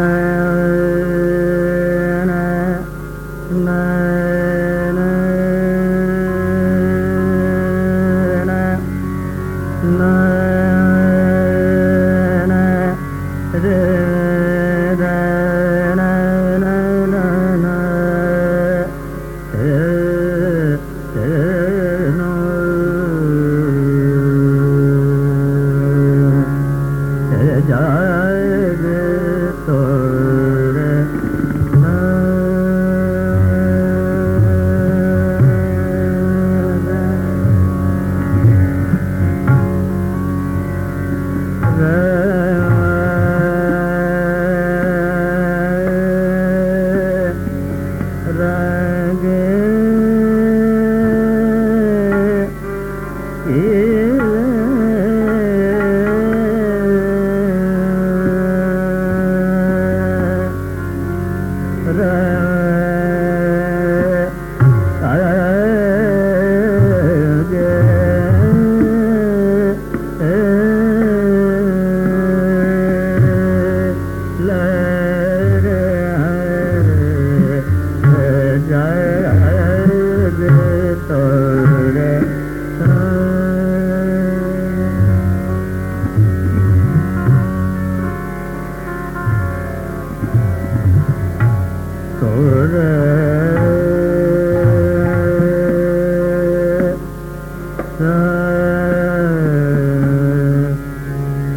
Uh...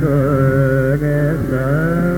Krishna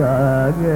ಕಾಯ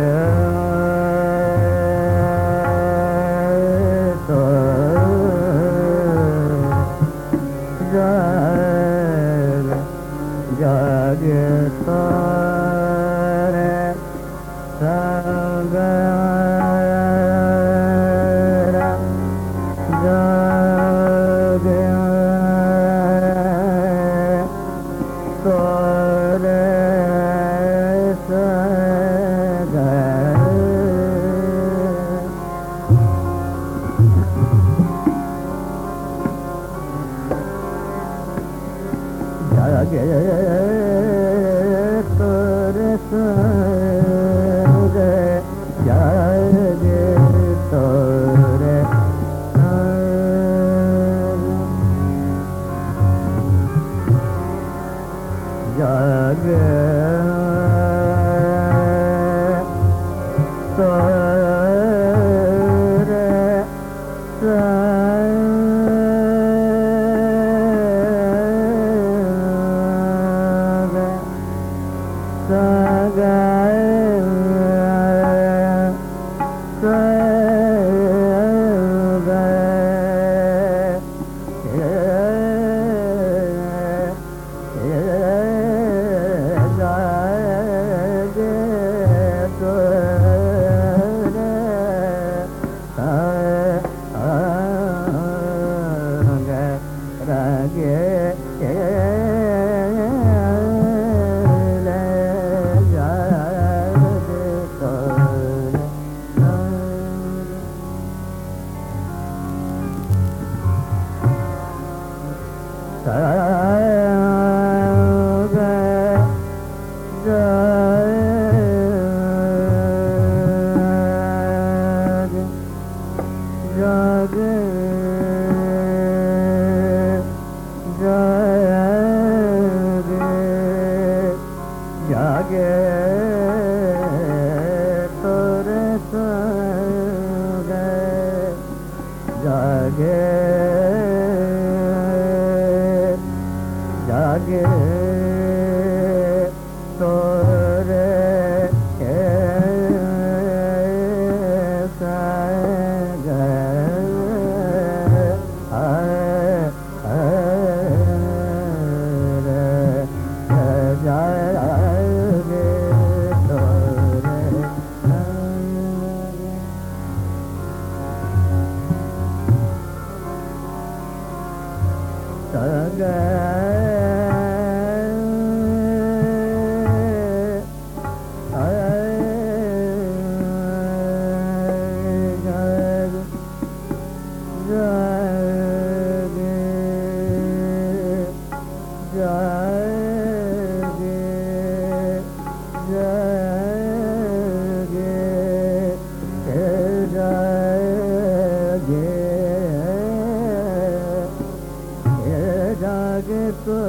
सा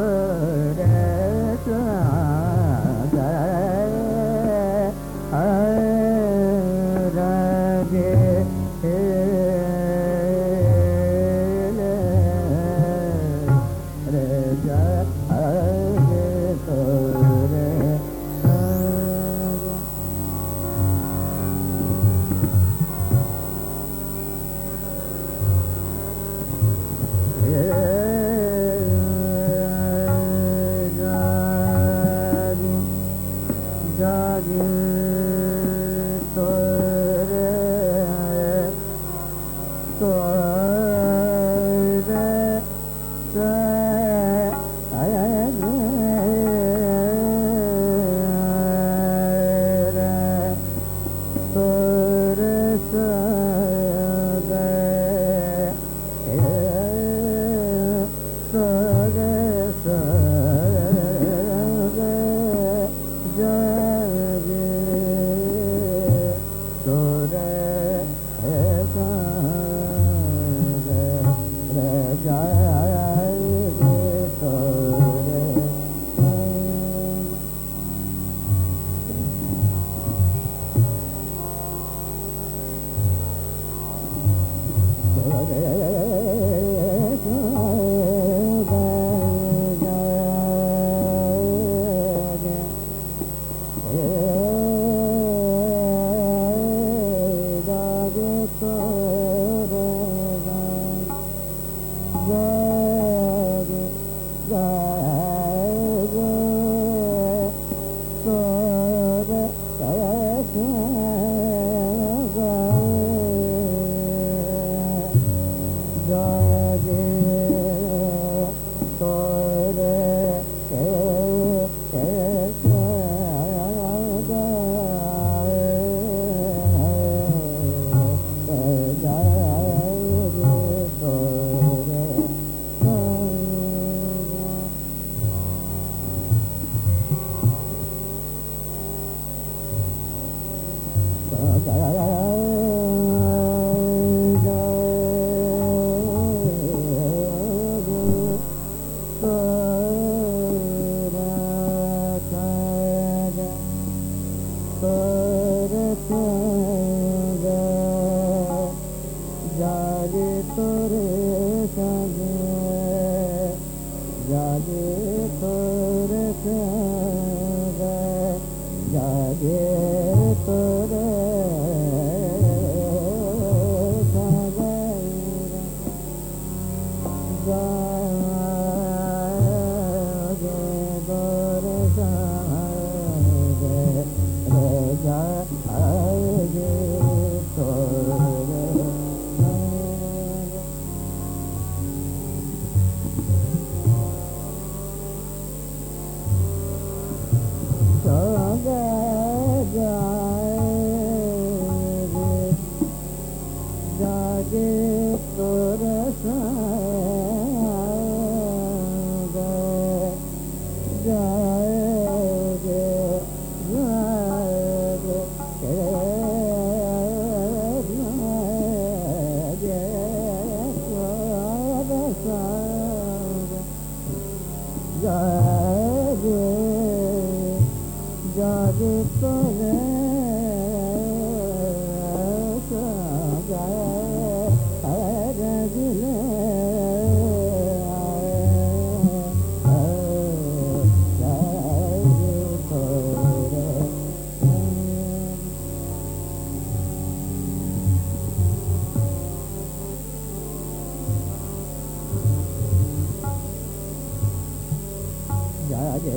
ಜಯ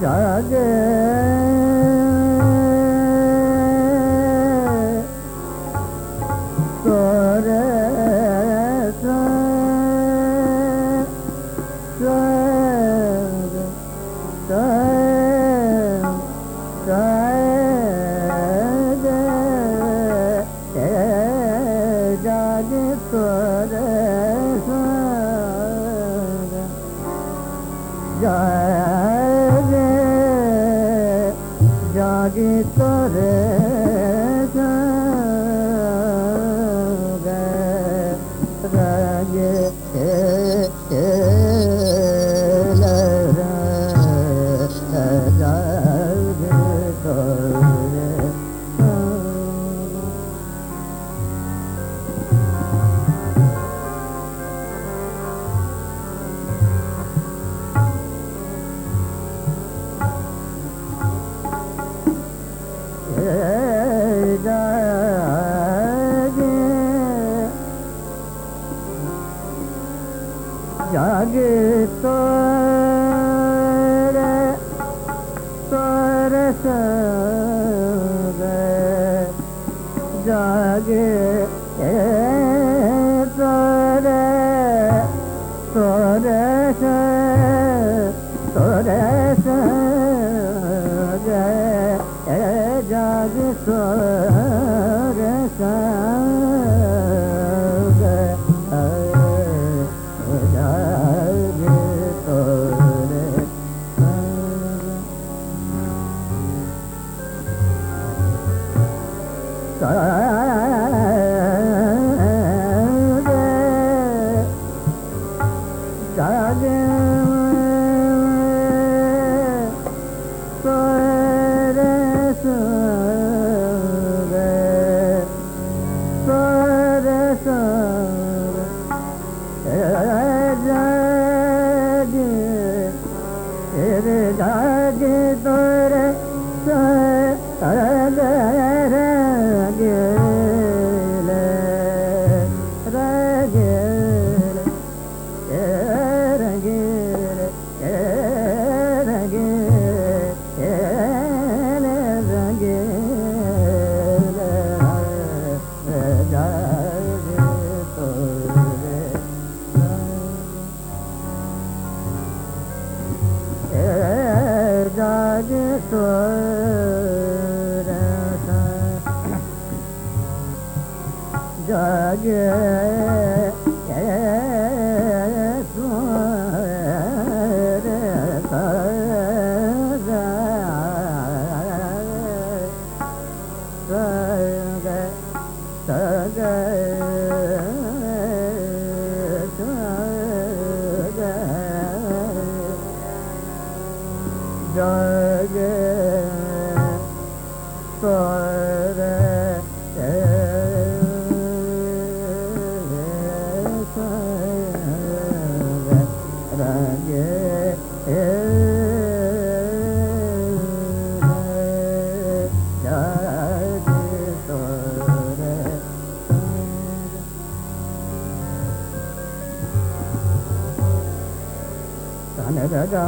家人给。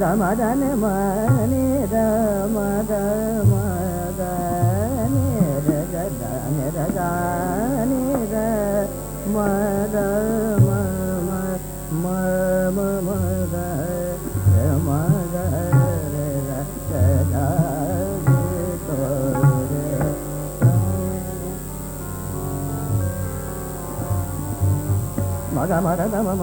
గగ మదన మని మద మద ని మద మద మద మద మగ మర గమ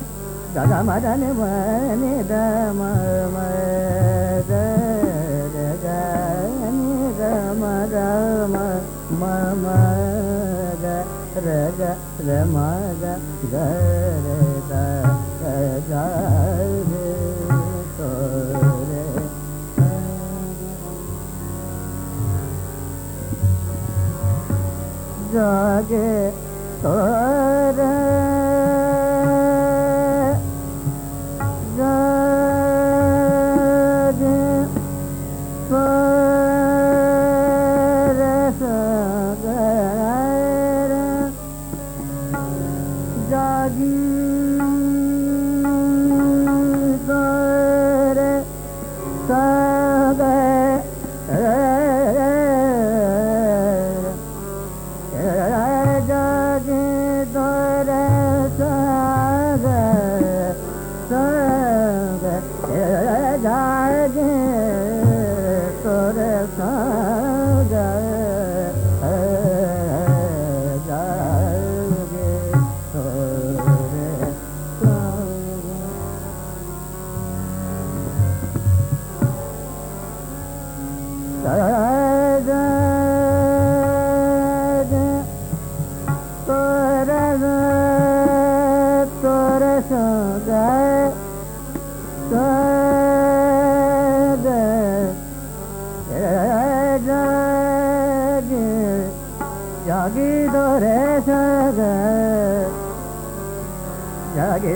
जागे रानि Jagi Dore Jagi Dore Jagi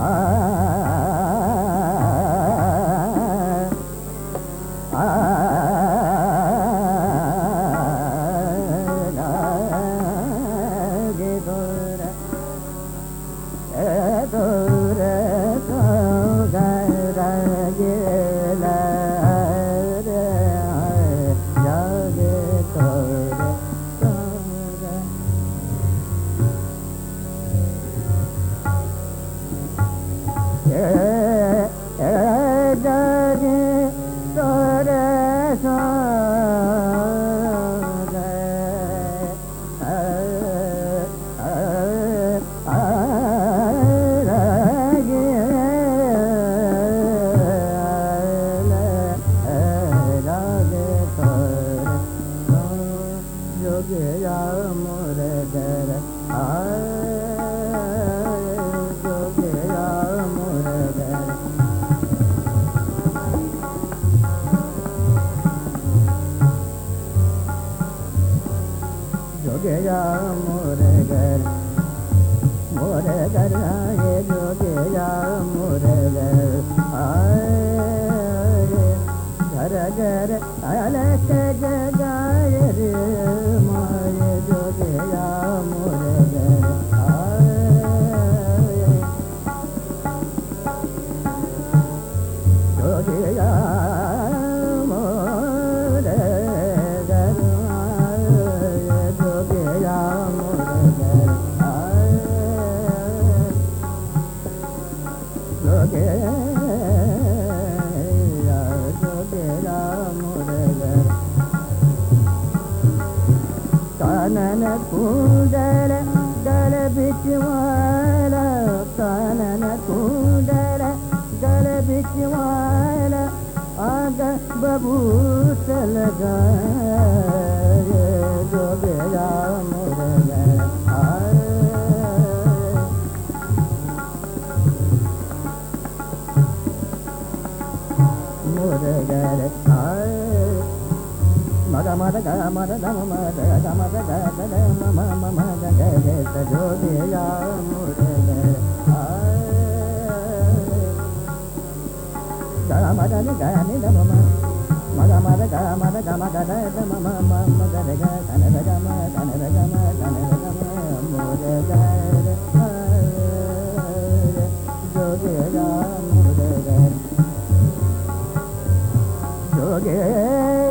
I बबूतल गे जो बेड़ा मेरे मुरगर आए मग मर ग मर दम मर दम ग दम मम मग गे सजो बेड़ा मुरगर आए ग मर ग दम मर Yeah.